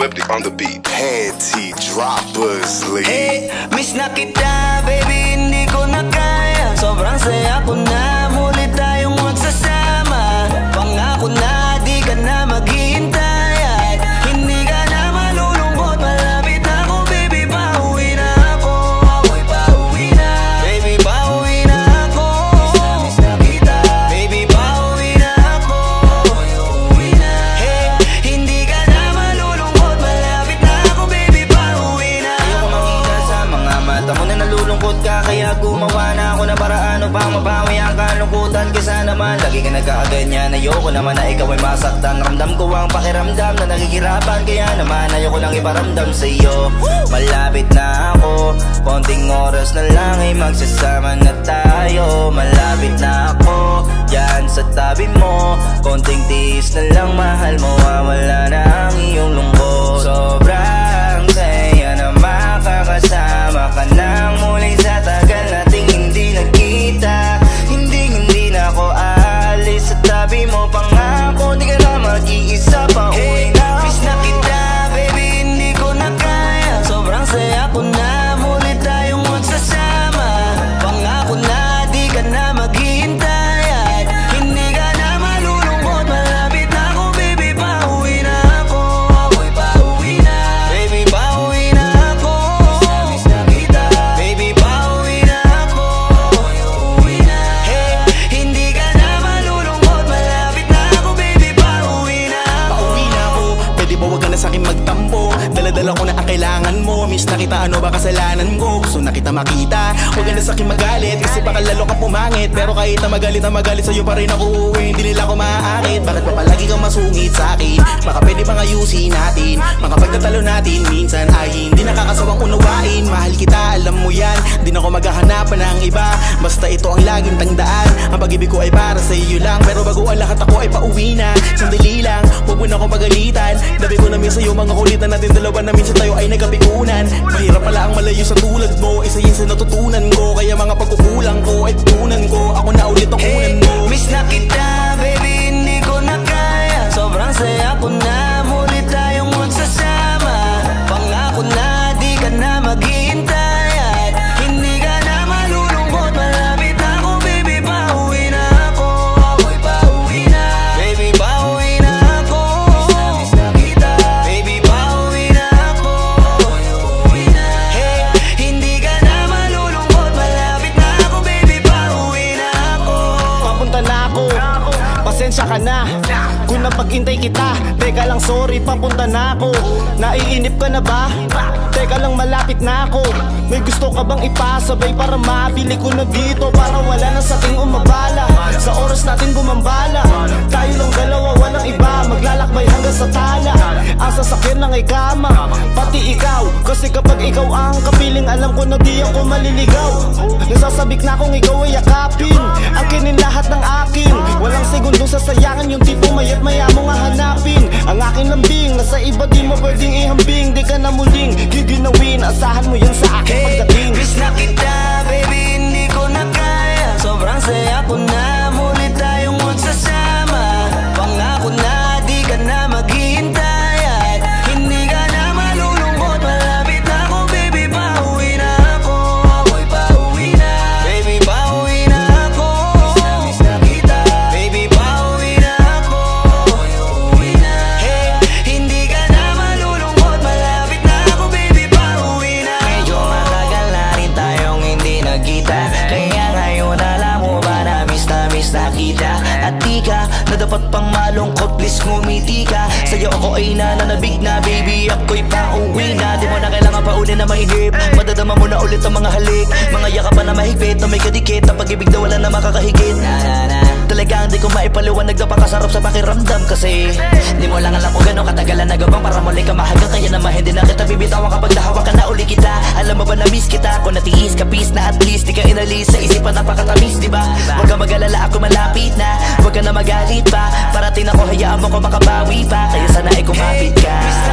Swifty on the beat. Panty droppers, lead. Hey, eh, miss na kita, baby, hindi ko na kaya Sobrang saya ko na, nalulungkot ka Kaya gumawa na ako na paraan upang mabawi ang kalungkutan. Kesa naman lagi ka nagkakaganyan Ayoko naman na ikaw ay masaktan. Ramdam ko ang pakiramdam na nakikirapan Kaya naman ayoko lang iparamdam sa iyo Malapit na ako Konting oras na lang ay magsasama na tayo. Malapit na ako Yan sa tabi mo. Konting tiis na lang mahal mo Wala na ang iyong lungkot. Sobrang nang muli sa tagal nating hindi nagkita. Hindi hindi na ako aalis. Sa tabi mo Pangako di ka na mag-iisa pa. Hey, miss na kita, baby, hindi ko na kaya. Sobrang saya ko na, na kita makita. Huwag ka na sa'kin magalit Kasi baka lalo ka pumangit. Pero kahit na magalit na magalit Sa'yo pa rin ako uuwi Hindi nila ako maaakit. Bakit pa palagi kang masungit sa'kin? Baka pwede bang ayusin natin? Mga pagtatalo natin Minsan ay hindi nakakasawang unawain. Mahal kita, alam mo yan. Di na ako maghahanapan ng iba. Basta ito ang laging tangdaan Ang pag-ibig ko ay para sa iyo lang. Pero bago ang lahat ako ay pauwi na. Sandali lang, na akong pagalitan. Dabi ko na minsan sa'yo mga kulitan natin Dalawa na minsan tayo ay nagkapikunan. Mahirap pala ang malayo sa tulad mo Isa yun sa natutunan ko. Kaya mga pagkukulang ko ay tutunan ko Pasensya ka na. Kung napag-intay kita Teka lang sorry papunta na ako. Naiinip ka na ba? Teka lang malapit na ako. May gusto ka bang ipasabay Para mabili ko na dito? Para wala na sa ating umabala. Sa oras natin bumambala Tayo lang dalawa walang iba. Maglalakbay hanggang sa tala. Ang sasakyan lang ay kama. Pati ikaw Kasi kapag ikaw ang kapiling Alam ko na di ako maliligaw. Nasasabik na kung ikaw ay yakapin. Akinin lahat ng akin. Walang segundong sasayangan Yung tipo mayat maya mo nga hanapin. Ang aking lambing Nasa iba di mo pwedeng ihambing. Di ka na muling giginawin Asahan mo yan dapat pang malungkot Please ngumiti ka. Sa'yo ako ay nananabig na Baby ako'y pauwi na. Di mo na kailangan pa uli na mainip Madadama mo na ulit ang mga halik. Mga yakapan na mahigpit Na may kadikit. Ang pag-ibig na wala na makakahigit. Na, na, na. Talagang di ko maipaliwanag na pakasarap sa pakiramdam Kasi di mo lang alam kung gano'ng katagalan na gabang Para muli ka mahagang Kaya naman hindi na kita bibitawan Kapag nahawa ka na uli kita. Alam mo ba na miss kita? Kung natiis ka peace na at least Di ka inalis. Sa isipan napakatamis di ba? Huwag ka mag-alala ako malapit na Huwag ka na magalit pa. Parating ako hayaan mo ko makabawi pa. Kaya sana ay kumapit ka. Miss